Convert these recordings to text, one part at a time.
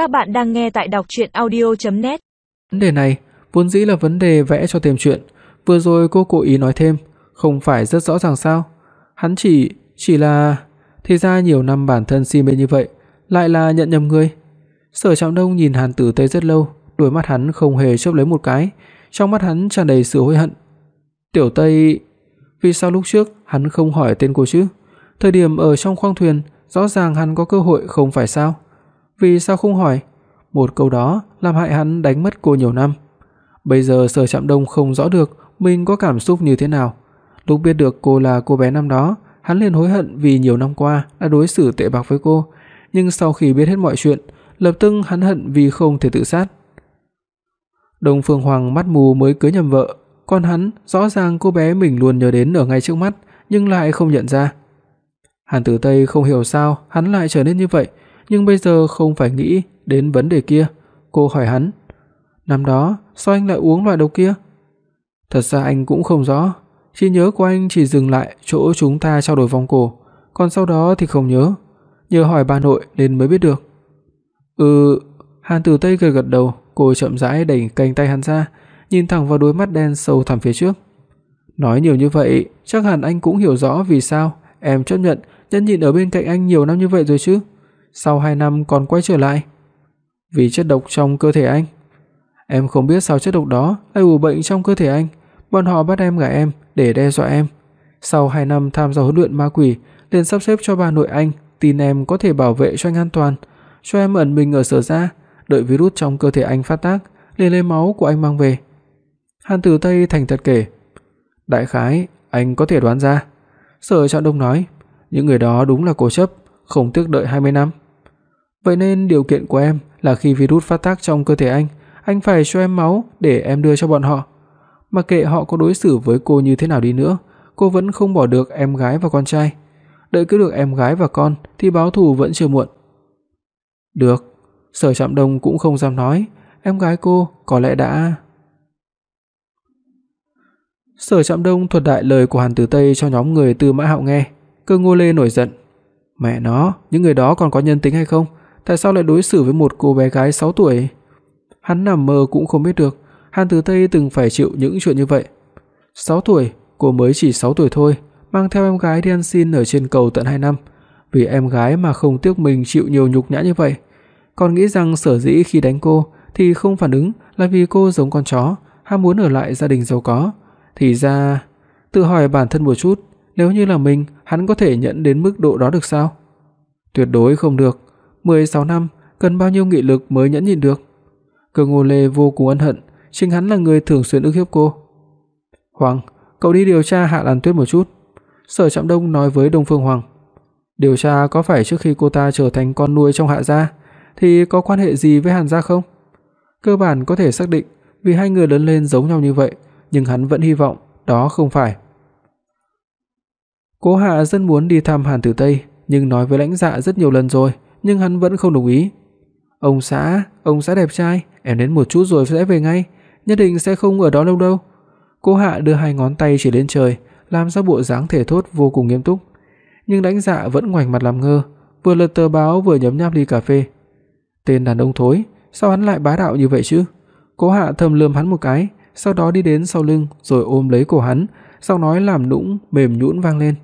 Các bạn đang nghe tại đọc audio net Vấn đề này vốn dĩ là vấn đề vẽ cho thêm chuyện, vừa rồi cô cố ý nói thêm, không phải rất rõ ràng sao? Hắn chỉ chỉ là thì ra nhiều năm bản thân si mê như vậy, lại là nhận nhầm người. Sở Trọng Đông nhìn Hàn Tử Tây rất lâu, đôi mắt hắn không hề chớp lấy một cái, trong mắt hắn tràn đầy sự hối hận. Tiểu Tây, vì sao lúc trước hắn không hỏi tên cô chứ? Thời điểm ở trong khoang thuyền, rõ ràng hắn có cơ hội không phải sao? Vì sao không hỏi? Một câu đó làm hại hắn đánh mất cô nhiều năm. Bây giờ Sở Trạm Đông không rõ được mình có cảm xúc như thế nào. Lúc biết được cô là cô bé năm đó, hắn liền hối hận vì nhiều năm qua đã đối xử tệ bạc với cô, nhưng sau khi biết hết mọi chuyện, lập tức hắn hận vì không thể tự sát. Đông Phương Hoàng mắt mù mới cưới nhầm vợ, còn hắn rõ ràng cô bé mình luôn nhớ đến ở ngay trước mắt, nhưng lại không nhận ra. Hàn Tử Tây không hiểu sao hắn lại trở nên như vậy, nhưng bây giờ không phải nghĩ đến vấn đề kia. Cô hỏi hắn, "Năm đó sao anh lại uống loại độc kia?" Thật ra anh cũng không rõ, trí nhớ của anh chỉ dừng lại chỗ chúng ta trao đổi vòng cổ, còn sau đó thì không nhớ. Nhờ hỏi bà nội nên mới biết được. Ừ, Hàn Tử Tây gật gật đầu, cô chậm rãi đẩy cánh tay hắn ra, nhìn thẳng vào đôi mắt đen sâu thẳm phía trước. Nói nhiều như vậy, chắc hẳn anh cũng hiểu rõ vì sao em chấp nhận nhẫn nhịn ở bên cạnh anh nhiều năm như vậy rồi chứ. Sau 2 năm còn quay trở lại. Vì chất độc trong cơ thể anh. Em không biết sao chất độc đó lại ủ bệnh trong cơ thể anh, bọn họ bắt em gả em để đe dọa em. Sau 2 năm tham gia huấn luyện ma quỷ, liền sắp xếp cho bà nội anh tin em có thể bảo vệ cho anh an toàn, cho em ẩn mình ở sở gia, đợi virus trong cơ thể anh phát tác, liền lấy máu của anh mang về. Hàn Tử Tây thành thật kể, đại khái anh có thể đoán ra. Sở Trạm Đông nói, những người đó đúng là cố chấp, không tiếc đợi 20 năm. Vậy nên điều kiện của em là khi virus phát tác trong cơ thể anh, anh phải cho em máu để em đưa cho bọn họ. Mặc kệ họ có đối xử với cô như thế nào đi nữa, cô vẫn không bỏ được em gái và con trai. Đợi cứ được em gái và con thì báo thù vẫn chưa muộn. Được, Sở Trạm Đông cũng không dám nói, em gái cô có lẽ đã Sở Trạm Đông thuật đại lời của Hàn Tử Tây cho nhóm người Tư Mã Hạo nghe, Cơ Ngô Lê nổi giận. Mẹ nó, những người đó còn có nhân tính hay không? Tại sao lại đối xử với một cô bé gái 6 tuổi? Hắn nằm mơ cũng không biết được, Hàn Tử Tây từng phải chịu những chuyện như vậy. 6 tuổi, cô mới chỉ 6 tuổi thôi, mang theo em gái đi ăn xin ở trên cầu tận 2 năm, vì em gái mà không tiếc mình chịu nhiều nhục nhã như vậy. Còn nghĩ rằng sở dĩ khi đánh cô thì không phản ứng là vì cô giống con chó, ham muốn ở lại gia đình giàu có. Thì ra, tự hỏi bản thân một chút, nếu như là mình, hắn có thể nhẫn đến mức độ đó được sao? Tuyệt đối không được. 16 năm, cần bao nhiêu nghị lực mới nhẫn nhịn được? Cơ Ngô Lê vô cùng ân hận, chính hắn là người thường xuyên ức hiếp cô. "Hoàng, cậu đi điều tra Hạ Lan Tuyết một chút." Sở Trạm Đông nói với Đông Phương Hoàng. "Điều tra có phải trước khi cô ta trở thành con nuôi trong Hạ gia thì có quan hệ gì với Hàn gia không?" Cơ bản có thể xác định, vì hai người lớn lên giống nhau như vậy, nhưng hắn vẫn hy vọng đó không phải. Cố Hạ rất muốn đi thăm Hàn Tử Tây, nhưng nói với lãnh dạ rất nhiều lần rồi, nhưng hắn vẫn không đồng ý. "Ông xã, ông xã đẹp trai, em đến một chút rồi sẽ về ngay, nhất định sẽ không ở đó lâu đâu." cô Hạ đưa hai ngón tay chỉ lên trời, làm ra bộ dáng thể thốt vô cùng nghiêm túc. Nhưng lãnh dạ vẫn ngoảnh mặt làm ngơ, vừa lật tờ báo vừa nhấm nháp ly cà phê. Tên đàn ông thối, sao hắn lại bá đạo như vậy chứ? Cố Hạ thầm lườm hắn một cái, sau đó đi đến sau lưng rồi ôm lấy cổ hắn, giọng nói làm nũng mềm nhũn vang lên.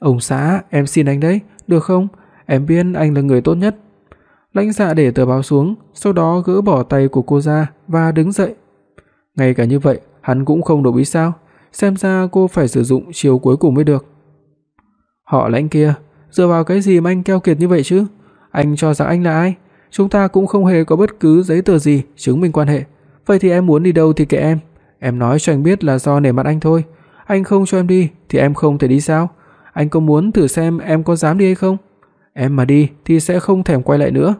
"Ông xã, em xin anh đấy, được không? Em biết anh là người tốt nhất." Lãnh Dạ để tờ báo xuống, sau đó gỡ bỏ tay của cô ra và đứng dậy. Ngay cả như vậy, hắn cũng không đồng ý sao? Xem ra cô phải sử dụng chiêu cuối cùng mới được. Họ Lãnh kia, dựa vào cái gì mà anh keo kiệt như vậy chứ? Anh cho rằng anh là ai? Chúng ta cũng không hề có bất cứ giấy tờ gì chứng minh quan hệ. Vậy thì em muốn đi đâu thì kệ em, em nói cho anh biết là do nể mặt anh thôi. Anh không cho em đi thì em không thể đi sao? Anh có muốn thử xem em có dám đi hay không? Em mà đi thì sẽ không thèm quay lại nữa.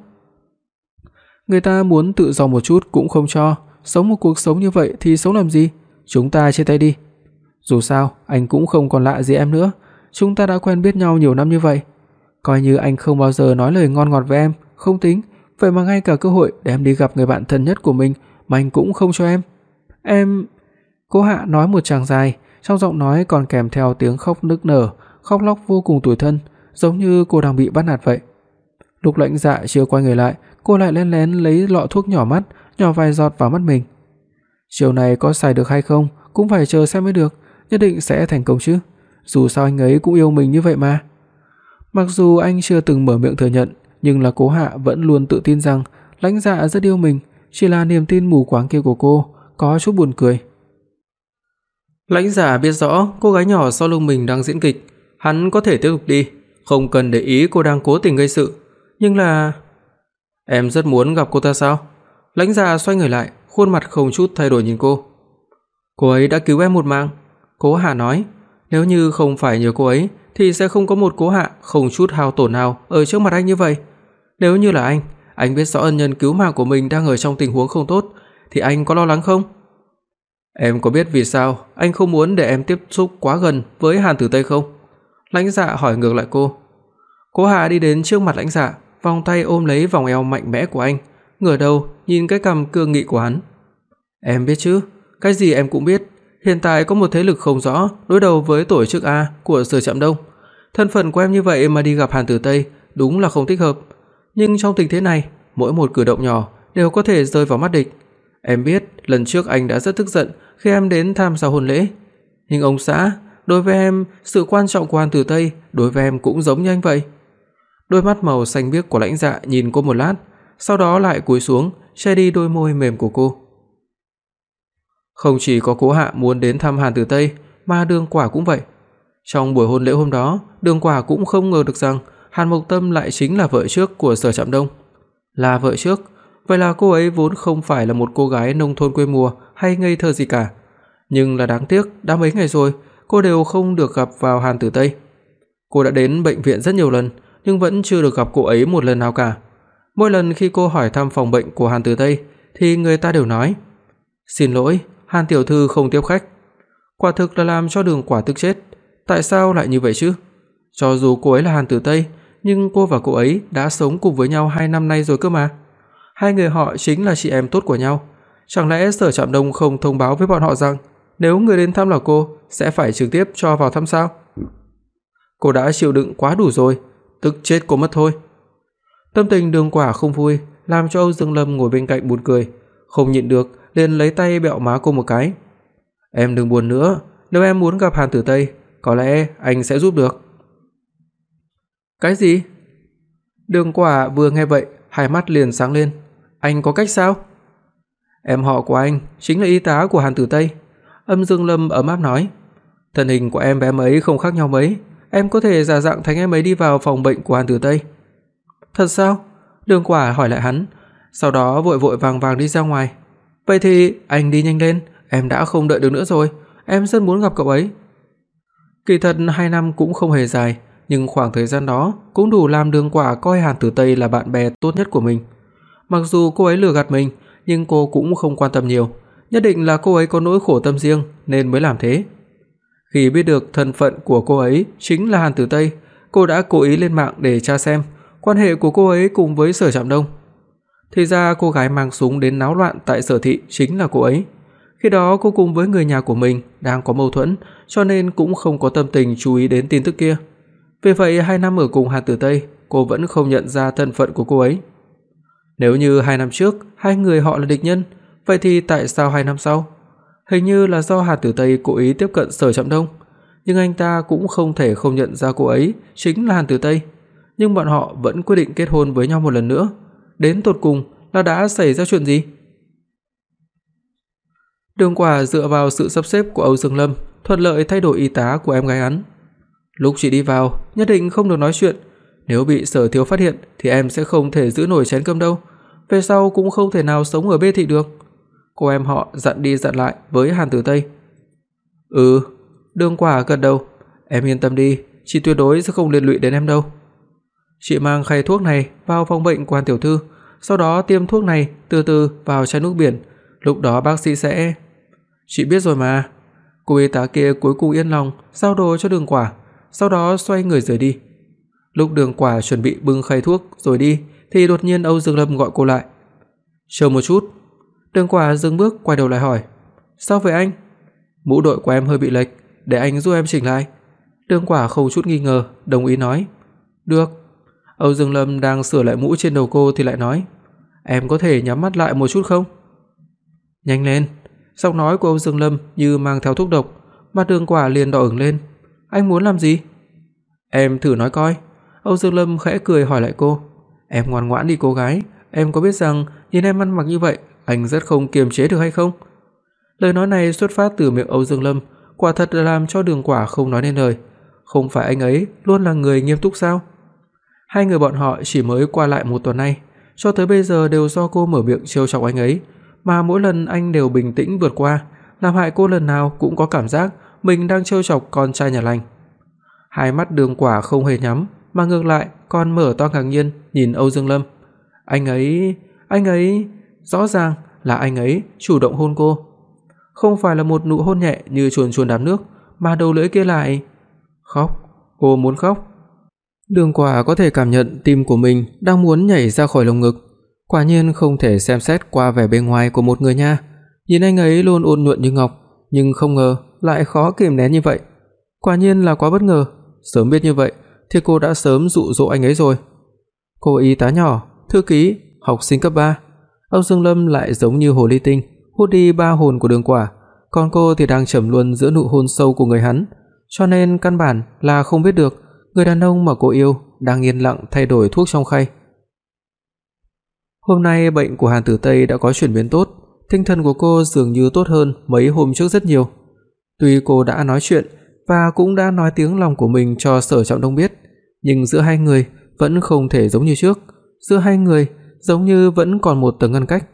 Người ta muốn tự do một chút cũng không cho, sống một cuộc sống như vậy thì sống làm gì? Chúng ta chia tay đi. Dù sao, anh cũng không còn lạ gì em nữa, chúng ta đã quen biết nhau nhiều năm như vậy. Coi như anh không bao giờ nói lời ngon ngọt với em, không tính, vậy mà ngay cả cơ hội để em đi gặp người bạn thân nhất của mình mà anh cũng không cho em. Em Cố Hạ nói một tràng dài, trong giọng nói còn kèm theo tiếng khóc nức nở, khóc lóc vô cùng tủi thân, giống như cô đang bị bắt nạt vậy. Lục Lãnh Dạ chưa quay người lại, cô lại lén lén lấy lọ thuốc nhỏ mắt, nhỏ vài giọt vào mắt mình. Chiều này có xài được hay không cũng phải chờ xem mới được, nhất định sẽ thành công chứ. Dù sao anh ấy cũng yêu mình như vậy mà. Mặc dù anh chưa từng mở miệng thừa nhận, nhưng là Cố Hạ vẫn luôn tự tin rằng Lãnh Dạ rất yêu mình, chỉ là niềm tin mù quáng kia của cô có chút buồn cười. Lãnh Dạ biết rõ cô gái nhỏ sau lưng mình đang diễn kịch, hắn có thể tiếp tục đi, không cần để ý cô đang cố tình gây sự, nhưng là em rất muốn gặp cô ta sao? Lãnh Dạ xoay người lại, khuôn mặt không chút thay đổi nhìn cô. Cô ấy đã cứu em một mạng, Cố Hạ nói, nếu như không phải nhờ cô ấy thì sẽ không có một Cố Hạ không chút hao tổn nào ở trước mặt anh như vậy. Nếu như là anh, anh biết rõ ân nhân cứu mạng của mình đang ở trong tình huống không tốt thì anh có lo lắng không? Em có biết vì sao anh không muốn để em tiếp xúc quá gần với Hàn Tử Tây không? Lãnh Dạ hỏi ngược lại cô. Cố Hạ đi đến trước mặt Lãnh Dạ, vòng tay ôm lấy vòng eo mạnh mẽ của anh, ngửa đầu nhìn cái cằm cương nghị của hắn. Em biết chứ, cái gì em cũng biết, hiện tại có một thế lực không rõ đối đầu với tổ chức A của Sở Trạm Đông. Thân phận của em như vậy mà đi gặp Hàn Tử Tây, đúng là không thích hợp. Nhưng trong tình thế này, mỗi một cử động nhỏ đều có thể rơi vào mắt địch. Em biết, lần trước anh đã rất tức giận khi em đến tham gia hôn lễ, nhưng ông xã, đối với em, sự quan trọng của Hàn Tử Tây đối với em cũng giống như anh vậy. Đôi mắt màu xanh biếc của Lãnh Dạ nhìn cô một lát, sau đó lại cúi xuống, che đi đôi môi mềm của cô. Không chỉ có Cố Hạ muốn đến thăm Hàn Tử Tây, mà Đường Quả cũng vậy. Trong buổi hôn lễ hôm đó, Đường Quả cũng không ngờ được rằng Hàn Mộc Tâm lại chính là vợ trước của Sở Trạm Đông. Là vợ trước, vậy là cô ấy vốn không phải là một cô gái nông thôn quê mùa hay ngây thơ gì cả, nhưng là đáng tiếc, đã mấy ngày rồi, cô đều không được gặp vào Hàn Tử Tây. Cô đã đến bệnh viện rất nhiều lần, nhưng vẫn chưa được gặp cô ấy một lần nào cả. Mỗi lần khi cô hỏi thăm phòng bệnh của Hàn Tử Tây thì người ta đều nói: "Xin lỗi, Hàn tiểu thư không tiếp khách." Quả thực là làm cho Đường Quả tức chết, tại sao lại như vậy chứ? Cho dù cô ấy là Hàn Tử Tây, nhưng cô và cô ấy đã sống cùng với nhau 2 năm nay rồi cơ mà. Hai người họ chính là chị em tốt của nhau. Chẳng lẽ Sở Trạm Đông không thông báo với bọn họ rằng nếu người đến thăm là cô sẽ phải trực tiếp cho vào thăm sao? Cô đã chịu đựng quá đủ rồi, tức chết cô mất thôi. Tâm tình Đường Quả không vui, làm cho Âu Dương Lâm ngồi bên cạnh buồn cười, không nhịn được liền lấy tay bẹo má cô một cái. "Em đừng buồn nữa, nếu em muốn gặp Hàn Tử Tây, có lẽ anh sẽ giúp được." "Cái gì?" Đường Quả vừa nghe vậy, hai mắt liền sáng lên. "Anh có cách sao?" "Em họ của anh chính là y tá của Hàn Tử Tây." Âm Dương Lâm ấm áp nói. "Thân hình của em và em ấy không khác nhau mấy, em có thể giả dạng thành em ấy đi vào phòng bệnh của Hàn Tử Tây." "Thật sao?" Đường Quả hỏi lại hắn, sau đó vội vội vàng vàng đi ra ngoài. "Vậy thì anh đi nhanh lên, em đã không đợi được nữa rồi, em rất muốn gặp cậu ấy." Kỳ thật 2 năm cũng không hề dài, nhưng khoảng thời gian đó cũng đủ làm Đường Quả coi Hàn Tử Tây là bạn bè tốt nhất của mình. Mặc dù cô ấy lừa gạt mình, nhưng cô cũng không quan tâm nhiều, nhất định là cô ấy có nỗi khổ tâm riêng nên mới làm thế. Khi biết được thân phận của cô ấy chính là Hàn Tử Tây, cô đã cố ý lên mạng để tra xem quan hệ của cô ấy cùng với Sở Trạm Đông. Thì ra cô gái mang súng đến náo loạn tại Sở thị chính là cô ấy. Khi đó cô cùng với người nhà của mình đang có mâu thuẫn, cho nên cũng không có tâm tình chú ý đến tin tức kia. Vì vậy 2 năm ở cùng Hàn Tử Tây, cô vẫn không nhận ra thân phận của cô ấy. Nếu như 2 năm trước hai người họ là địch nhân, vậy thì tại sao 2 năm sau? Hình như là do Hàn Tử Tây cố ý tiếp cận Sở Trạm Đông, nhưng anh ta cũng không thể không nhận ra cô ấy chính là Hàn Tử Tây, nhưng bọn họ vẫn quyết định kết hôn với nhau một lần nữa. Đến tột cùng là đã xảy ra chuyện gì? Đường Quả dựa vào sự sắp xếp của Âu Dương Lâm, thuận lợi thay đổi y tá của em gái hắn. Lúc chị đi vào, nhất định không được nói chuyện, nếu bị Sở thiếu phát hiện thì em sẽ không thể giữ nổi chén cơm đâu, về sau cũng không thể nào sống ở bê thị được. Cô em họ dặn đi dặn lại với Hàn Tử Tây. Ừ, Đường Quả gật đầu, em yên tâm đi, chị tuyệt đối sẽ không liên lụy đến em đâu. Chị mang khay thuốc này vào phòng bệnh quan tiểu thư, sau đó tiêm thuốc này từ từ vào chai nước biển, lúc đó bác sĩ sẽ Chị biết rồi mà. Cô y tá kia cuối cùng yên lòng giao đồ cho Đường Quả, sau đó xoay người rời đi. Lúc Đường Quả chuẩn bị bưng khay thuốc rồi đi thì đột nhiên Âu Dương Lâm gọi cô lại. "Chờ một chút." Đường Quả dừng bước quay đầu lại hỏi, "Sao vậy anh?" "Mũ đội của em hơi bị lệch, để anh giúp em chỉnh lại." Đường Quả không chút nghi ngờ, đồng ý nói, "Được." Âu Dương Lâm đang sửa lại mũ trên đầu cô thì lại nói, em có thể nhắm mắt lại một chút không?" "Nhanh lên." Giọng nói của Âu Dương Lâm như mang theo thuốc độc, mặt Đường Quả liền đỏ ửng lên. "Anh muốn làm gì?" "Em thử nói coi." Âu Dương Lâm khẽ cười hỏi lại cô. "Em ngoan ngoãn đi cô gái, em có biết rằng nhìn em ăn mặc như vậy, anh rất không kiềm chế được hay không?" Lời nói này xuất phát từ miệng Âu Dương Lâm, quả thật là làm cho Đường Quả không nói nên lời. Không phải anh ấy luôn là người nghiêm túc sao? Hai người bọn họ chỉ mới qua lại một tuần nay, cho tới bây giờ đều do cô mở miệng trêu chọc anh ấy, mà mỗi lần anh đều bình tĩnh vượt qua, làm hại cô lần nào cũng có cảm giác mình đang trêu chọc con trai nhà lành. Hai mắt Đường Quả không hề nhắm, mà ngược lại còn mở to ngạc nhiên nhìn Âu Dương Lâm. Anh ấy, anh ấy, rõ ràng là anh ấy chủ động hôn cô. Không phải là một nụ hôn nhẹ như chuồn chuồn đám nước, mà đầu lưỡi kia lại khóc, cô muốn khóc. Đường Quả có thể cảm nhận tim của mình đang muốn nhảy ra khỏi lồng ngực, quả nhiên không thể xem xét qua vẻ bề ngoài của một người nha. Nhìn anh ấy luôn ôn nhuận như ngọc, nhưng không ngờ lại khó kiềm nén như vậy. Quả nhiên là quá bất ngờ, sớm biết như vậy thì cô đã sớm dụ dỗ anh ấy rồi. Cô y tá nhỏ, thư ký, học sinh cấp 3. Âu Dương Lâm lại giống như hồ ly tinh, hút đi ba hồn của Đường Quả, còn cô thì đang trầm luân giữa nụ hôn sâu của người hắn, cho nên căn bản là không biết được người đàn ông mà cô yêu đang yên lặng thay đổi thuốc trong khay. Hôm nay bệnh của Hàn Tử Tây đã có chuyển biến tốt, tinh thần của cô dường như tốt hơn mấy hôm trước rất nhiều. Tuy cô đã nói chuyện và cũng đã nói tiếng lòng của mình cho Sở Trọng Đông biết, nhưng giữa hai người vẫn không thể giống như trước, giữa hai người giống như vẫn còn một tầng ngăn cách.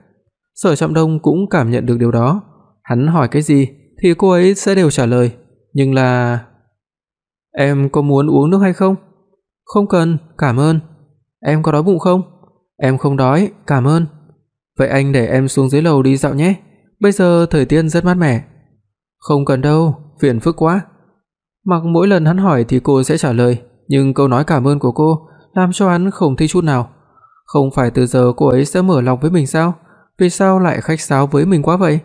Sở Trọng Đông cũng cảm nhận được điều đó, hắn hỏi cái gì thì cô ấy sẽ đều trả lời, nhưng là Em có muốn uống nước hay không? Không cần, cảm ơn. Em có đói bụng không? Em không đói, cảm ơn. Vậy anh để em xuống dưới lầu đi dạo nhé. Bây giờ thời tiết rất mát mẻ. Không cần đâu, phiền phức quá. Mặc mỗi lần hắn hỏi thì cô sẽ trả lời, nhưng câu nói cảm ơn của cô làm cho hắn không thích chút nào. Không phải từ giờ cô ấy sẽ mở lòng với mình sao? Vì sao lại khách sáo với mình quá vậy?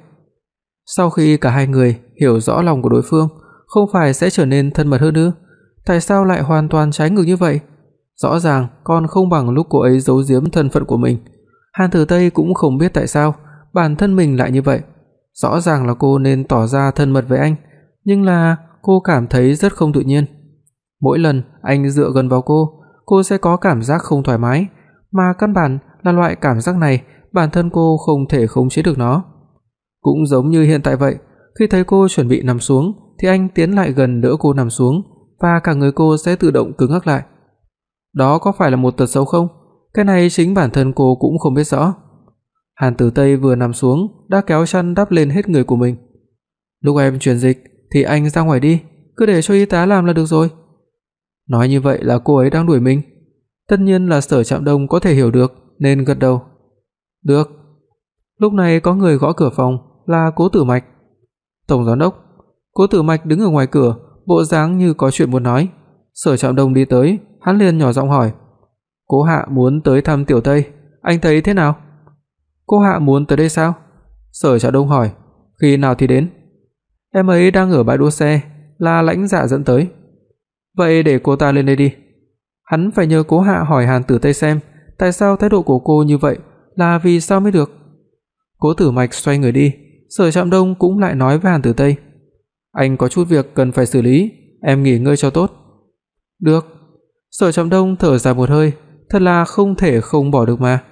Sau khi cả hai người hiểu rõ lòng của đối phương, không phải sẽ trở nên thân mật hơn nữa? Tại sao lại hoàn toàn trái ngược như vậy? Rõ ràng còn không bằng lúc cô ấy giấu giếm thân phận của mình. Hàn Tử Tây cũng không biết tại sao bản thân mình lại như vậy. Rõ ràng là cô nên tỏ ra thân mật với anh, nhưng là cô cảm thấy rất không tự nhiên. Mỗi lần anh dựa gần vào cô, cô sẽ có cảm giác không thoải mái, mà căn bản là loại cảm giác này bản thân cô không thể khống chế được nó. Cũng giống như hiện tại vậy, khi thấy cô chuẩn bị nằm xuống thì anh tiến lại gần đỡ cô nằm xuống và cả người cô sẽ tự động cứng ngắc lại. Đó có phải là một tật xấu không? Cái này chính bản thân cô cũng không biết rõ. Hàn Tử Tây vừa nằm xuống đã kéo chăn đắp lên hết người của mình. "Lúc em truyền dịch thì anh ra ngoài đi, cứ để cho y tá làm là được rồi." Nói như vậy là cô ấy đang đuổi mình. Tất nhiên là Sở Trạm Đông có thể hiểu được nên gật đầu. "Được." Lúc này có người gõ cửa phòng, là Cố Tử Mạch. "Tổng giám đốc." Cố Tử Mạch đứng ở ngoài cửa, bộ dáng như có chuyện muốn nói. Sở Trạm Đông đi tới, hắn liền nhỏ giọng hỏi: "Cố Hạ muốn tới thăm Tiểu Tây, anh thấy thế nào?" "Cố Hạ muốn tới đây sao?" Sở Trạm Đông hỏi: "Khi nào thì đến?" "Em ấy đang ở bãi đỗ xe, là lãnh dạ dẫn tới." "Vậy để cô ta lên đây đi." Hắn phải nhờ Cố Hạ hỏi Hàn Tử Tây xem, tại sao thái độ của cô như vậy, là vì sao mới được. Cố Tử Mạch xoay người đi, Sở Trạm Đông cũng lại nói với Hàn Tử Tây: "Anh có chút việc cần phải xử lý, em nghỉ ngơi cho tốt." "Được." Sở Trạm Đông thở dài một hơi, thật là không thể không bỏ được mà.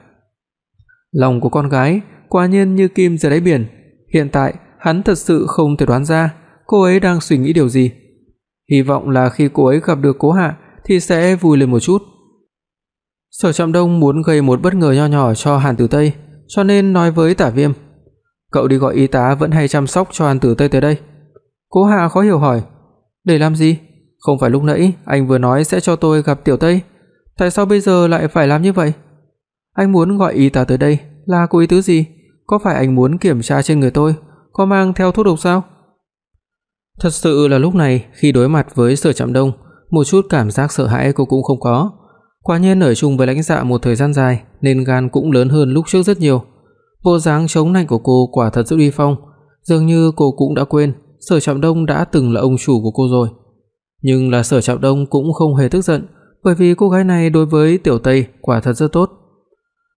Lòng của con gái quả nhiên như kim dưới đáy biển, hiện tại hắn thật sự không thể đoán ra cô ấy đang suy nghĩ điều gì. Hy vọng là khi cô ấy gặp được Cố Hạ thì sẽ vui lên một chút. Sở Trạm Đông muốn gây một bất ngờ nho nhỏ cho Hàn Tử Tây, cho nên nói với Tả Viêm, "Cậu đi gọi y tá vẫn hay chăm sóc cho Hàn Tử Tây tới đây." Cố Hạ khó hiểu hỏi, "Để làm gì? Không phải lúc nãy anh vừa nói sẽ cho tôi gặp Tiểu Tây, tại sao bây giờ lại phải làm như vậy?" Anh muốn gọi y tá tới đây là có ý tứ gì? Có phải anh muốn kiểm tra trên người tôi có mang theo thuốc độc sao? Thật sự là lúc này khi đối mặt với Sở Trạm Đông, một chút cảm giác sợ hãi cô cũng không có. Quả nhiên ở chung với lãnh dạ một thời gian dài nên gan cũng lớn hơn lúc trước rất nhiều. Bộ dáng chống nạnh của cô quả thật rất uy phong, dường như cô cũng đã quên Sở Trạm Đông đã từng là ông chủ của cô rồi. Nhưng là Sở Trạm Đông cũng không hề tức giận, bởi vì cô gái này đối với Tiểu Tây quả thật rất tốt.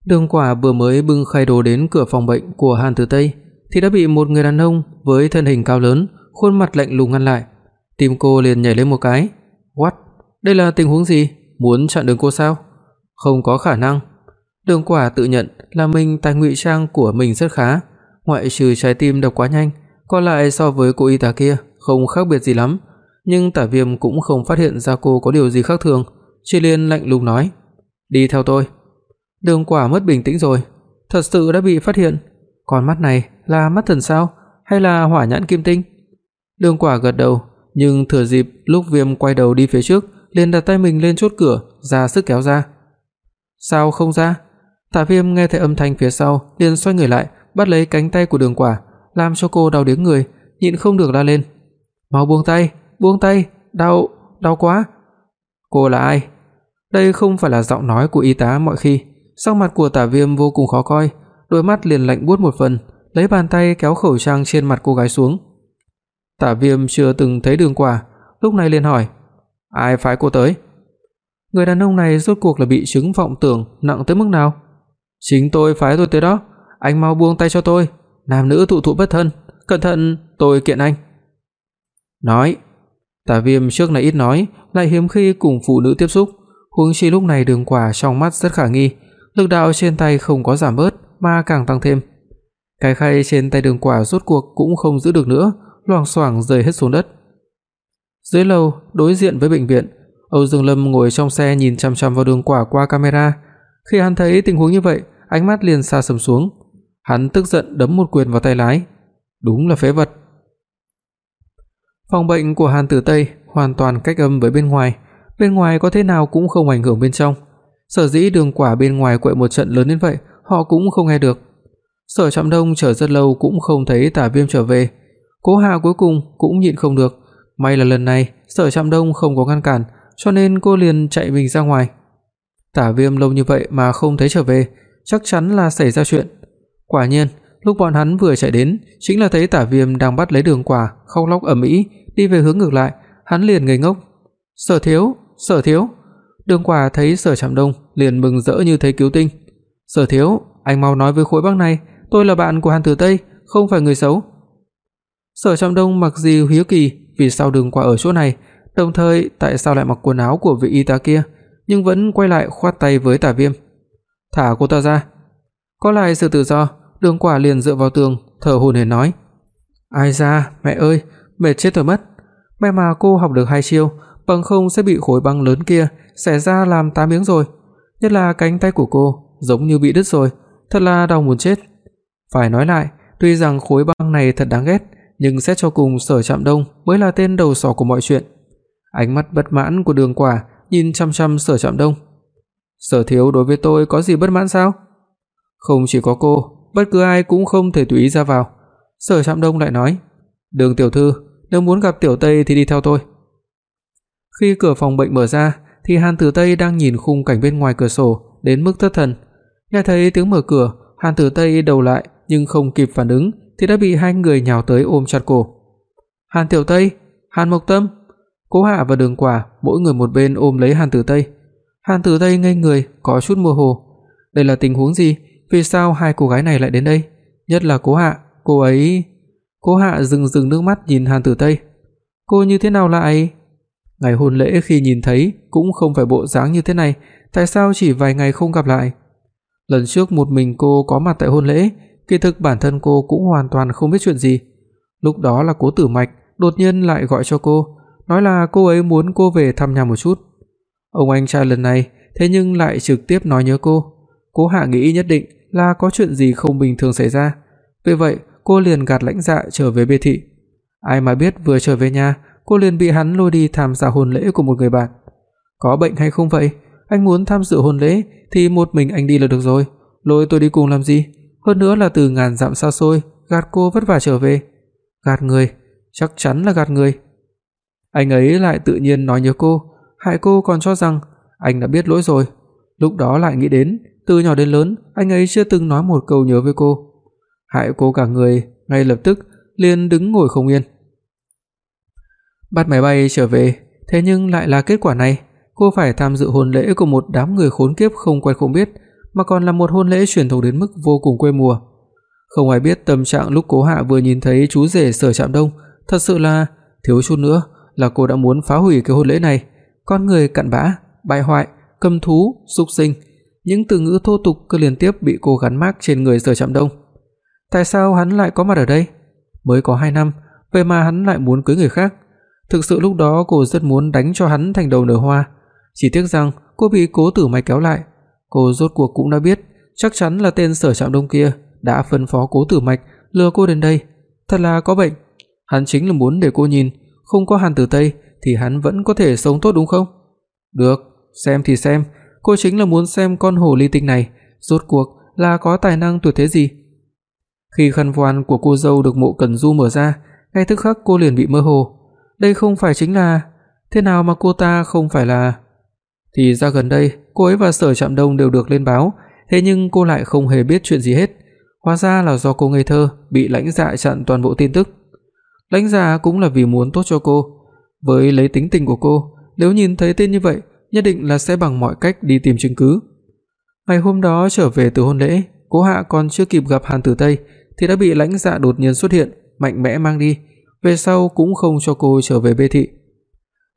Đường Quả vừa mới bưng khay đồ đến cửa phòng bệnh của Hàn Tử Tây thì đã bị một người đàn ông với thân hình cao lớn, khuôn mặt lạnh lùng ngăn lại. Tim cô liền nhảy lên một cái. "What? Đây là tình huống gì? Muốn chặn đường cô sao?" "Không có khả năng." Đường Quả tự nhận là mình tài ngụy trang của mình rất khá, ngoại trừ trái tim đập quá nhanh, còn lại so với cô y tá kia không khác biệt gì lắm, nhưng Tả Viêm cũng không phát hiện ra cô có điều gì khác thường, chỉ liền lạnh lùng nói: "Đi theo tôi." Đường Quả mất bình tĩnh rồi, thật sự đã bị phát hiện, con mắt này là mắt thần sao hay là hỏa nhãn kim tinh? Đường Quả gật đầu, nhưng thừa dịp lúc Viêm quay đầu đi phía trước, liền đặt tay mình lên chốt cửa, ra sức kéo ra. "Sao không ra?" Tạ Viêm nghe thấy âm thanh phía sau, liền xoay người lại, bắt lấy cánh tay của Đường Quả, làm cho cô đau điếng người, nhịn không được la lên. "Mau buông tay, buông tay, đau, đau quá." "Cô là ai?" Đây không phải là giọng nói của y tá mọi khi. Sắc mặt của Tả Viêm vô cùng khó coi, đôi mắt liền lạnh buốt một phần, lấy bàn tay kéo khẩu trang trên mặt cô gái xuống. Tả Viêm chưa từng thấy Đường Quả, lúc này liền hỏi: "Ai phái cô tới?" Người đàn ông này rốt cuộc là bị chứng vọng tưởng nặng tới mức nào? "Chính tôi phái tôi tới đó, anh mau buông tay cho tôi, nam nữ thụ thụ bất thân, cẩn thận tôi kiện anh." Nói, Tả Viêm trước này ít nói, lại hiếm khi cùng phụ nữ tiếp xúc, huống chi lúc này Đường Quả trong mắt rất khả nghi, lực đạo trên tay không có giảm bớt mà càng tăng thêm. Cái khay trên tay Đường Quả rốt cuộc cũng không giữ được nữa, loảng xoảng rơi hết xuống đất. Dưới lầu, đối diện với bệnh viện, Âu Dương Lâm ngồi trong xe nhìn chằm chằm vào Đường Quả qua camera. Khi hắn thấy tình huống như vậy, ánh mắt liền xa sầm xuống. Hắn tức giận đấm một quyền vào tay lái. Đúng là phế vật. Phòng bệnh của Hàn Tử Tây hoàn toàn cách âm với bên ngoài, bên ngoài có thế nào cũng không ảnh hưởng bên trong. Sở dĩ Đường Quả bên ngoài quậy một trận lớn đến vậy, họ cũng không nghe được. Sở Trạm Đông chờ rất lâu cũng không thấy Tả Viêm trở về. Cố Hà cuối cùng cũng nhịn không được, may là lần này Sở Trạm Đông không có ngăn cản, cho nên cô liền chạy mình ra ngoài. Tả Viêm lâu như vậy mà không thấy trở về, chắc chắn là xảy ra chuyện. Quả nhiên, lúc bọn hắn vừa chạy đến, chính là thấy Tả Viêm đang bắt lấy Đường Quả, khóc lóc ầm ĩ, đi về hướng ngược lại, hắn liền ngây ngốc. "Sở thiếu, Sở thiếu." Đường Quả thấy Sở Trạm Đông liền mừng rỡ như thấy cứu tinh. "Sở thiếu, anh mau nói với khối băng này, tôi là bạn của Hàn Tử Tây, không phải người xấu." Sở Trạm Đông mặc gì hiếu kỳ vì sao Đường Quả ở chỗ này, đồng thời tại sao lại mặc quần áo của vị y tá kia, nhưng vẫn quay lại khoát tay với Tả Viêm. "Thả cô ta ra." Có lại sự tự do, Đường Quả liền dựa vào tường, thở hổn hển nói: "Ai da, mẹ ơi, mệt chết rồi mất. May mà cô học được hai chiêu, bằng không sẽ bị khối băng lớn kia xẻ ra làm tám miếng rồi. Nhất là cánh tay của cô giống như bị đứt rồi, thật là đau muốn chết." Phải nói lại, tuy rằng khối băng này thật đáng ghét, nhưng xét cho cùng Sở Trạm Đông mới là tên đầu sỏ của mọi chuyện. Ánh mắt bất mãn của Đường Quả nhìn chăm chăm Sở Trạm Đông. "Sở thiếu đối với tôi có gì bất mãn sao?" "Không chỉ có cô, bất cứ ai cũng không thể tùy ý ra vào." Sở Trạm Đông lại nói, "Đường tiểu thư, nếu muốn gặp tiểu Tây thì đi theo tôi." Khi cửa phòng bệnh mở ra, thì Hàn Tử Tây đang nhìn khung cảnh bên ngoài cửa sổ đến mức thất thần. Nghe thấy tiếng mở cửa, Hàn Tử Tây đầu lại nhưng không kịp phản ứng thì đã bị hai người nhào tới ôm chặt cổ. "Hàn Tiểu Tây, Hàn Mộc Tâm." Cố Hạ và Đường Quả mỗi người một bên ôm lấy Hàn Tử Tây. Hàn Tử Tây ngây người, có chút mơ hồ. Đây là tình huống gì? Vì sao hai cô gái này lại đến đây? Nhất là Cố Hạ, cô ấy Cố Hạ rưng rưng nước mắt nhìn Hàn Tử Tây. Cô như thế nào lại? Ngày hôn lễ khi nhìn thấy cũng không phải bộ dáng như thế này, tại sao chỉ vài ngày không gặp lại? Lần trước một mình cô có mặt tại hôn lễ, kỳ thực bản thân cô cũng hoàn toàn không biết chuyện gì. Lúc đó là Cố Tử Mạch đột nhiên lại gọi cho cô, nói là cô ấy muốn cô về thăm nhà một chút. Ông anh trai lần này thế nhưng lại trực tiếp nói nhớ cô. Cố Hạ nghĩ nhất định là có chuyện gì không bình thường xảy ra. Vì vậy, cô liền gạt lãnh dạ trở về biệt thị. Ai mà biết vừa trở về nhà, cô liền bị hắn lôi đi tham gia hôn lễ của một người bạn. Có bệnh hay không vậy? Anh muốn tham dự hôn lễ thì một mình anh đi là được rồi, lôi tôi đi cùng làm gì? Hơn nữa là từ ngàn dặm xa xôi, gạt cô vất vả trở về. Gạt người, chắc chắn là gạt người. Anh ấy lại tự nhiên nói nhớ cô, hại cô còn cho rằng anh đã biết lỗi rồi. Lúc đó lại nghĩ đến, từ nhỏ đến lớn, anh ấy chưa từng nói một câu nhớ với cô. Hại cô cả người, ngay lập tức liền đứng ngồi không yên. Bắt máy bay trở về, thế nhưng lại là kết quả này, cô phải tham dự hôn lễ của một đám người khốn kiếp không quen không biết, mà còn là một hôn lễ truyền thống đến mức vô cùng quê mùa. Không ai biết tâm trạng lúc Cố Hạ vừa nhìn thấy chú rể Sở Trạm Đông, thật sự là thiếu chút nữa là cô đã muốn phá hủy cái hôn lễ này. Con người cặn bã, bại hoại, cầm thú, súc sinh, những từ ngữ thô tục cứ liên tiếp bị cô gắn mác trên người Sở Trạm Đông. Tại sao hắn lại có mặt ở đây? Mới có 2 năm, vậy mà hắn lại muốn cưới người khác. Thực sự lúc đó cô rất muốn đánh cho hắn thành đầu nở hoa, chỉ tiếc rằng cô bị Cố Tử Mai kéo lại. Cô rốt cuộc cũng đã biết, chắc chắn là tên Sở Trạm Đông kia đã phân phó Cố Tử Mạch lừa cô đến đây, thật là có bệnh. Hắn chính là muốn để cô nhìn, không có Hàn Tử Tây thì hắn vẫn có thể sống tốt đúng không? Được, xem thì xem, cô chính là muốn xem con hồ ly tinh này rốt cuộc là có tài năng tuyệt thế gì. Khi khăn voan của cô dâu được Mộ Cẩn Du mở ra, ngay tức khắc cô liền bị mơ hồ. Đây không phải chính là thế nào mà cô ta không phải là thì ra gần đây cô ấy và Sở Trạm Đông đều được lên báo, thế nhưng cô lại không hề biết chuyện gì hết. Hóa ra là do cô ngây thơ bị lãnh dạ chặn toàn bộ tin tức. Lãnh dạ cũng là vì muốn tốt cho cô, với lấy tính tình của cô, nếu nhìn thấy tên như vậy, nhất định là sẽ bằng mọi cách đi tìm chứng cứ. Ngày hôm đó trở về từ hôn lễ, Cố Hạ còn chưa kịp gặp Hàn Tử Tây thì đã bị lãnh dạ đột nhiên xuất hiện, mạnh mẽ mang đi, về sau cũng không cho cô trở về bê thị.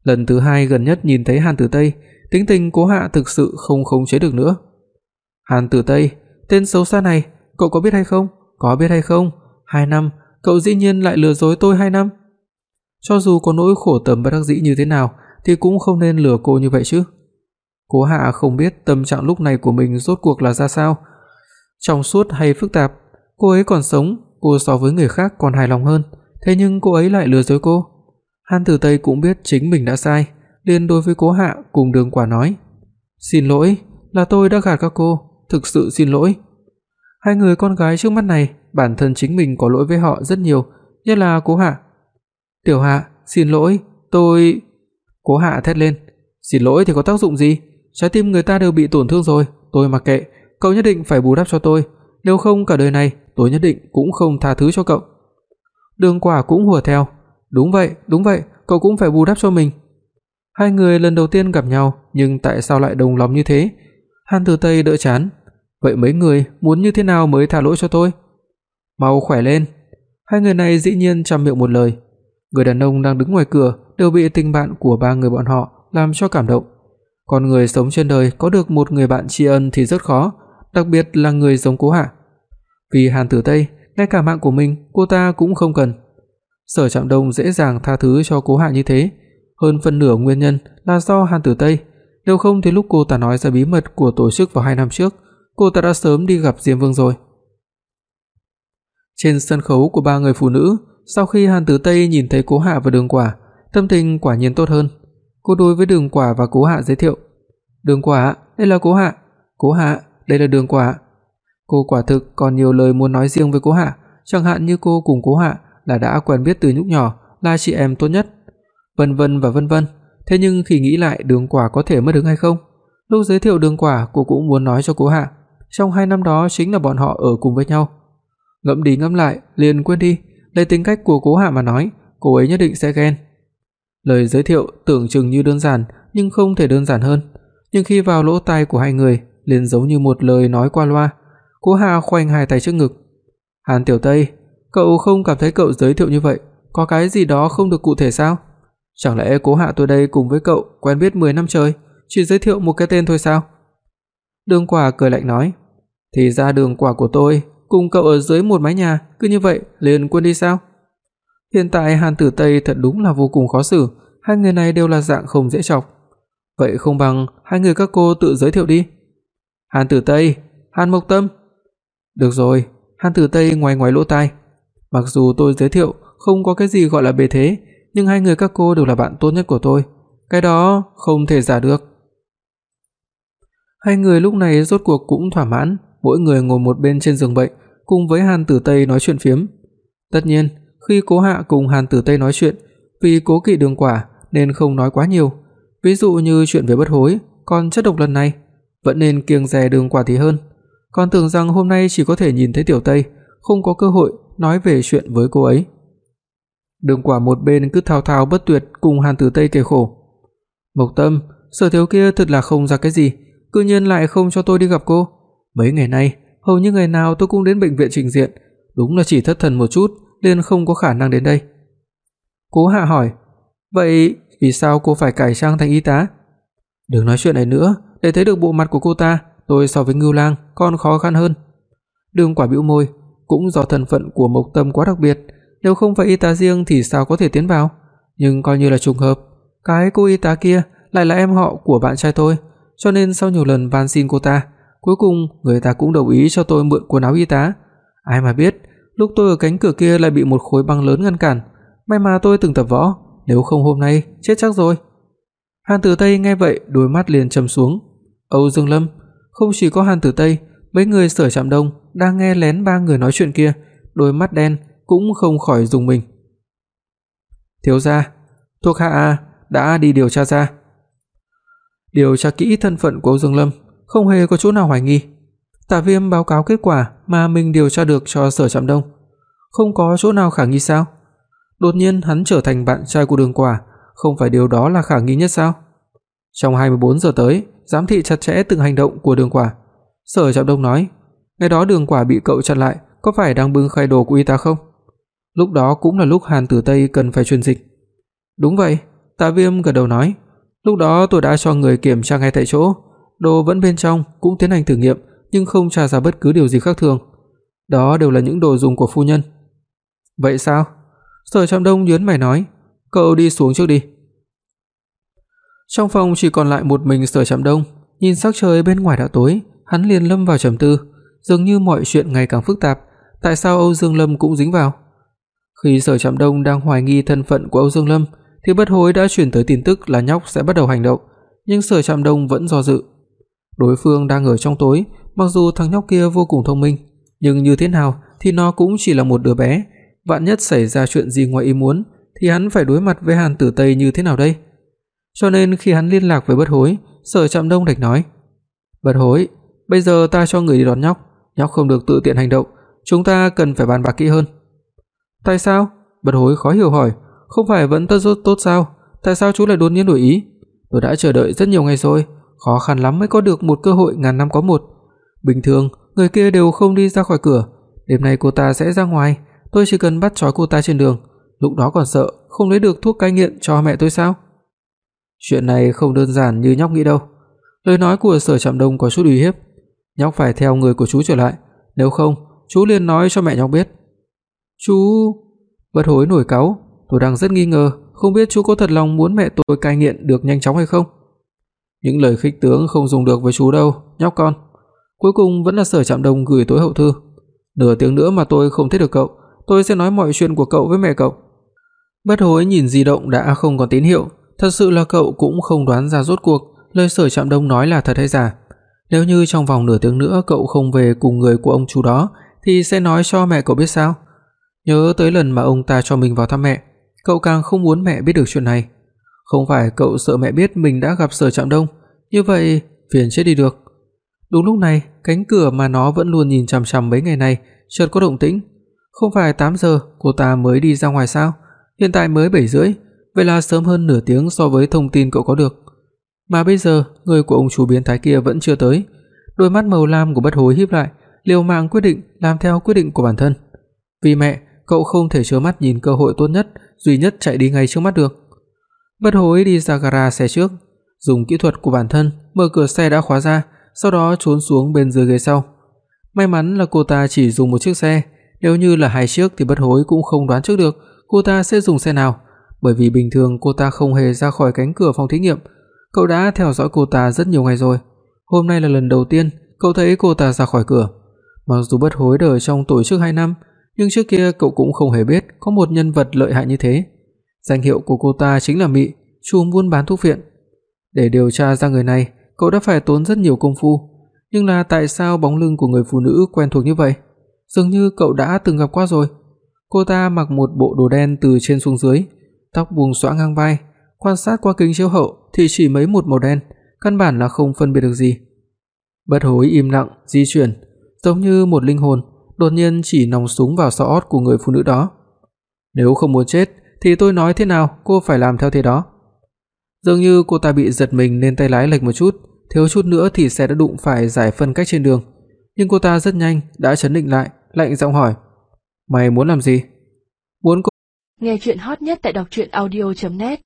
Lần thứ hai gần nhất nhìn thấy Hàn Tử Tây, tính tình Cố Hạ thực sự không khống chế được nữa. Hàn Tử Tây, tên xấu xa này, cậu có biết hay không? Có biết hay không? 2 năm, cậu dĩ nhiên lại lừa dối tôi 2 năm. Cho dù có nỗi khổ tầm bất đắc dĩ như thế nào thì cũng không nên lừa cô như vậy chứ. Cố Hạ không biết tâm trạng lúc này của mình rốt cuộc là ra sao, trong suốt hay phức tạp, cô ấy còn sống, cô so với người khác còn hài lòng hơn, thế nhưng cô ấy lại lừa dối cô. Hàn Tử Tây cũng biết chính mình đã sai, liền đối với Cố Hạ cùng Đường Quả nói: "Xin lỗi, là tôi đã gạt các cô, thực sự xin lỗi." Hai người con gái trước mắt này, bản thân chính mình có lỗi với họ rất nhiều, nhất là Cố Hạ. "Tiểu Hạ, xin lỗi, tôi..." Cố Hạ thét lên, "Xin lỗi thì có tác dụng gì? Trái tim người ta đều bị tổn thương rồi, tôi mặc kệ, cậu nhất định phải bù đắp cho tôi, nếu không cả đời này tôi nhất định cũng không tha thứ cho cậu." Đường Quả cũng hùa theo, "Đúng vậy, đúng vậy, cậu cũng phải bù đắp cho mình." Hai người lần đầu tiên gặp nhau, nhưng tại sao lại đồng lòng như thế? Hàn Tử Tây đỡ chán, "Vậy mấy người muốn như thế nào mới tha lỗi cho tôi?" "Mau khỏe lên." Hai người này dĩ nhiên trăm miệng một lời. Người đàn ông đang đứng ngoài cửa đều bị tình bạn của ba người bọn họ làm cho cảm động. Con người sống trên đời có được một người bạn tri ân thì rất khó, đặc biệt là người giống Cố Hạ. Vì Hàn Tử Tây, ngay cả mạng của mình cô ta cũng không cần. Sở Trạm Đông dễ dàng tha thứ cho Cố Hạ như thế, hơn phần nửa nguyên nhân là do Hàn Tử Tây, nếu không thì lúc cô ta nói ra bí mật của tổ chức vào 2 năm trước, cô ta đã sớm đi gặp Diêm Vương rồi. Trên sân khấu của ba người phụ nữ, sau khi Hàn Tử Tây nhìn thấy Cố Hạ và Đường Quả, tâm tình quả nhiên tốt hơn. Cô đối với Đường Quả và Cố Hạ giới thiệu: "Đường Quả, đây là Cố Hạ, Cố Hạ, đây là Đường Quả." Cô quả thực còn nhiều lời muốn nói riêng với Cố Hạ, chẳng hạn như cô cùng Cố Hạ là đã quen biết từ lúc nhỏ, là chị em tốt nhất, vân vân và vân vân. Thế nhưng khi nghĩ lại Đường Quả có thể mất hứng hay không, lúc giới thiệu Đường Quả, cô cũng muốn nói cho Cố Hạ, trong 2 năm đó chính là bọn họ ở cùng với nhau. Ngẫm đi ngẫm lại, liền quên đi, lấy tính cách của Cố Hạ mà nói, cô ấy nhất định sẽ ghen. Lời giới thiệu tưởng chừng như đơn giản, nhưng không thể đơn giản hơn, nhưng khi vào lỗ tai của hai người, liền giống như một lời nói qua loa. Cố Hà khoanh hai tay trước ngực. "Hàn Tiểu Tây, cậu không cảm thấy cậu giới thiệu như vậy có cái gì đó không được cụ thể sao? Chẳng lẽ Cố Hạ tôi đây cùng với cậu quen biết 10 năm trời, chỉ giới thiệu một cái tên thôi sao?" Đường Quả cười lạnh nói, "Thì ra Đường Quả của tôi cùng cậu ở dưới một mái nhà, cứ như vậy liền quên đi sao?" Hiện tại Hàn Tử Tây thật đúng là vô cùng khó xử, hai người này đều là dạng không dễ chọc. Vậy không bằng hai người các cô tự giới thiệu đi. Hàn Tử Tây, Hàn Mộc Tâm. Được rồi, Hàn Tử Tây ngoài ngoài lỗ tai. Mặc dù tôi giới thiệu không có cái gì gọi là bề thế, nhưng hai người các cô đều là bạn tốt nhất của tôi, cái đó không thể giả được. Hai người lúc này rốt cuộc cũng thỏa mãn, mỗi người ngồi một bên trên giường bệnh, cùng với Hàn Tử Tây nói chuyện phiếm. Tất nhiên, khi Cố Hạ cùng Hàn Tử Tây nói chuyện, vì cố kỵ Đường Quả nên không nói quá nhiều, ví dụ như chuyện về bất hối, còn chất độc lần này vẫn nên kiêng dè Đường Quả thì hơn. Còn tưởng rằng hôm nay chỉ có thể nhìn thấy Tiểu Tây, không có cơ hội nói về chuyện với cô ấy. Đường Quả một bên cứ thao thao bất tuyệt cùng Hàn Tử Tây kể khổ. Mộc Tâm, Sở Thiếu kia thật là không ra cái gì, cư nhiên lại không cho tôi đi gặp cô. Mấy ngày nay, hầu như ngày nào tôi cũng đến bệnh viện trình diện, đúng là chỉ thất thần một chút nên không có khả năng đến đây." Cố Hạ hỏi: "Vậy vì sao cô phải cải trang thành y tá?" "Đừng nói chuyện này nữa, để thấy được bộ mặt của cô ta, tôi so với Ngưu Lang còn khó khăn hơn." Đường Quả bĩu môi, cũng do thân phận của Mộc Tâm quá đặc biệt, nếu không phải y tá riêng thì sao có thể tiến vào, nhưng coi như là trùng hợp, cái cô y tá kia lại là em họ của bạn trai tôi, cho nên sau nhiều lần van xin cô ta, cuối cùng người ta cũng đồng ý cho tôi mượn quần áo y tá. Ai mà biết, lúc tôi ở cánh cửa kia lại bị một khối băng lớn ngăn cản, may mà tôi từng tập võ, nếu không hôm nay chết chắc rồi. Hàn Tử Tây nghe vậy, đôi mắt liền trầm xuống. Âu Dương Lâm, không chỉ có Hàn Tử Tây, mấy người Sở Trạm Đông đang nghe lén ba người nói chuyện kia, đôi mắt đen cũng không khỏi rùng mình. Thiếu gia, thuộc hạ đã đi điều tra ra. Điều tra kỹ thân phận của Âu Dương Lâm, không hề có chỗ nào hoài nghi. Tạ Viêm báo cáo kết quả mà mình điều tra được cho Sở Trạm Đông, không có chỗ nào khả nghi sao? Đột nhiên hắn trở thành bạn trai của Đường Quả, không phải điều đó là khả nghi nhất sao? Trong 24 giờ tới, giám thị chặt chẽ từng hành động của Đường Quả. Sở Trạm Đông nói, ngày đó Đường Quả bị cậu chặn lại, có phải đang bưng khai đồ của y tá không? Lúc đó cũng là lúc Hàn Tử Tây cần phải truyền dịch. Đúng vậy, Tạ Viêm gật đầu nói, lúc đó tôi đã cho người kiểm tra ngay tại chỗ, đồ vẫn bên trong, cũng tiến hành thử nghiệm, nhưng không tra ra bất cứ điều gì khác thường. Đó đều là những đồ dùng của phu nhân. Vậy sao? Sở Trạm Đông nhướng mày nói, cậu đi xuống trước đi. Trong phòng chỉ còn lại một mình Sở Trạm Đông, nhìn sắc trời bên ngoài đã tối, hắn liền lâm vào trầm tư, dường như mọi chuyện ngày càng phức tạp, tại sao Âu Dương Lâm cũng dính vào? Khi Sở Trạm Đông đang hoài nghi thân phận của Âu Dương Lâm, thì Bất Hối đã truyền tới tin tức là nhóc sẽ bắt đầu hành động, nhưng Sở Trạm Đông vẫn do dự. Đối phương đang ở trong tối, mặc dù thằng nhóc kia vô cùng thông minh, nhưng như thế nào thì nó cũng chỉ là một đứa bé, vạn nhất xảy ra chuyện gì ngoài ý muốn thì hắn phải đối mặt với Hàn Tử Tây như thế nào đây? Cho nên khi hắn liên lạc với Bất Hối, Sở Trạm Đông đạch nói: "Bất Hối, bây giờ ta cho người đi đón nhóc, nhóc không được tự tiện hành động, chúng ta cần phải bàn bạc kỹ hơn." "Tại sao?" Bất Hối khó hiểu hỏi, "Không phải vẫn tất tốt tốt sao? Tại sao chú lại đột nhiên đổi ý? Tôi đã chờ đợi rất nhiều ngày rồi, khó khăn lắm mới có được một cơ hội ngàn năm có một. Bình thường, người kia đều không đi ra khỏi cửa, đêm nay cô ta sẽ ra ngoài, tôi chỉ cần bắt trói cô ta trên đường, lúc đó còn sợ không lấy được thuốc cai nghiện cho mẹ tôi sao?" Chuyện này không đơn giản như nhóc nghĩ đâu. Lời nói của Sở Trạm Đông có chút uy hiếp, nhóc phải theo người của chú trở lại, nếu không, chú liền nói cho mẹ nhóc biết. "Chú..." Bất Hối nổi cáu, tôi đang rất nghi ngờ, không biết chú có thật lòng muốn mẹ tôi cai nghiện được nhanh chóng hay không. Những lời khích tướng không dùng được với chú đâu, nhóc con. Cuối cùng vẫn là Sở Trạm Đông gửi tối hậu thư. Nửa tiếng nữa mà tôi không thấy được cậu, tôi sẽ nói mọi chuyện của cậu với mẹ cậu. Bất Hối nhìn di động đã không còn tín hiệu, thật sự là cậu cũng không đoán ra rốt cuộc lời Sở Trạm Đông nói là thật hay giả. Nếu như trong vòng nửa tiếng nữa cậu không về cùng người của ông chú đó thì sẽ nói cho mẹ cậu biết sao? Nhớ tới lần mà ông ta cho mình vào thăm mẹ, cậu càng không muốn mẹ biết được chuyện này. Không phải cậu sợ mẹ biết mình đã gặp Sở Trạm Đông, như vậy phiền chết đi được. Đúng lúc này, cánh cửa mà nó vẫn luôn nhìn chằm chằm mấy ngày này chợt có động tĩnh. Không phải 8 giờ cô ta mới đi ra ngoài sao? Hiện tại mới 7 rưỡi, vậy là sớm hơn nửa tiếng so với thông tin cậu có được. Mà bây giờ, người của ông chủ biến thái kia vẫn chưa tới. Đôi mắt màu lam của Bất Hối híp lại, liều mạng quyết định làm theo quyết định của bản thân. Vì mẹ, cậu không thể trơ mắt nhìn cơ hội tốt nhất, duy nhất chạy đi ngay trước mắt được. Bất Hối đi ra gara xe trước, dùng kỹ thuật của bản thân mở cửa xe đã khóa ra, sau đó trốn xuống bên dưới ghế sau. May mắn là cô ta chỉ dùng một chiếc xe, nếu như là hai chiếc thì Bất Hối cũng không đoán trước được cô ta sẽ dùng xe nào, bởi vì bình thường cô ta không hề ra khỏi cánh cửa phòng thí nghiệm. Cậu đã theo dõi cô ta rất nhiều ngày rồi. Hôm nay là lần đầu tiên cậu thấy cô ta ra khỏi cửa. Mặc dù Bất Hối đời trong tổ chức 2 năm, nhưng trước kia cậu cũng không hề biết có một nhân vật lợi hại như thế. Danh hiệu của cô ta chính là Mị, chùm buôn bán thuốc viện. Để điều tra ra người này, cậu đã phải tốn rất nhiều công phu, nhưng là tại sao bóng lưng của người phụ nữ quen thuộc như vậy? Dường như cậu đã từng gặp qua rồi. Cô ta mặc một bộ đồ đen từ trên xuống dưới, tóc buông xõa ngang vai, quan sát qua kính chiếu hậu thì chỉ mấy một màu đen, căn bản là không phân biệt được gì. Bất Hối im lặng di chuyển, giống như một linh hồn đột nhiên chỉ nòng súng vào sau ót của người phụ nữ đó. Nếu không muốn chết thì tôi nói thế nào cô phải làm theo thế đó. Dường như cô ta bị giật mình nên tay lái lệch một chút, thiếu chút nữa thì xe đã đụng phải giải phân cách trên đường. nhưng cô ta rất nhanh đã trấn định lại, lạnh giọng hỏi: "Mày muốn làm gì?" "Muốn cô..." Nghe truyện hot nhất tại doctruyenaudio.net